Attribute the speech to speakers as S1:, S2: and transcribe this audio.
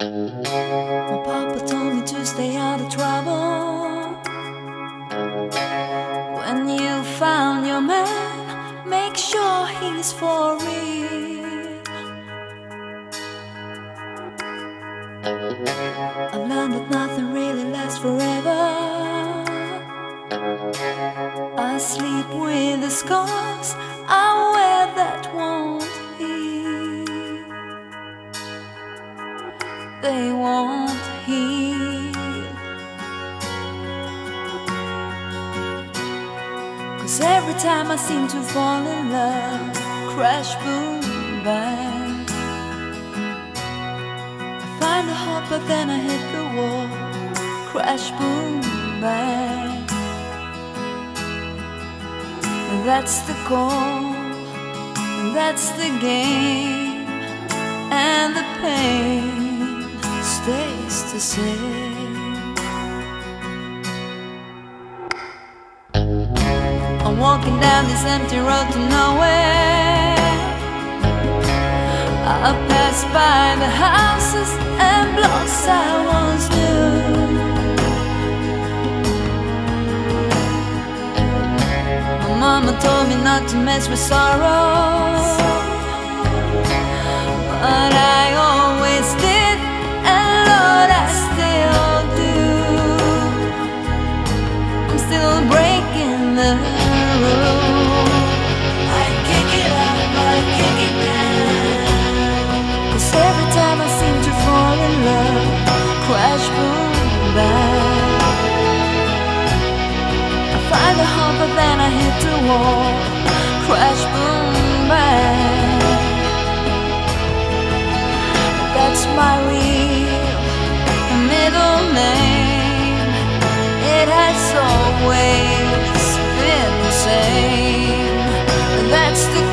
S1: My papa told me to stay out of trouble. When you found your man, make sure he's for real. I've learned that nothing really lasts forever. I sleep with the scars I Cause every time I seem to fall in love, crash, boom, bang. I find a hope, but then I hit the wall, crash, boom, bang. That's the goal, that's the game, and the pain stays the same. Walking down this empty road to nowhere. I pass by the houses and blocks I once knew. My mama told me not to mess with sorrow. But I find a hope, but then I hit the wall. Crash, boom, bang. That's my real middle name. It has always been the same. That's the.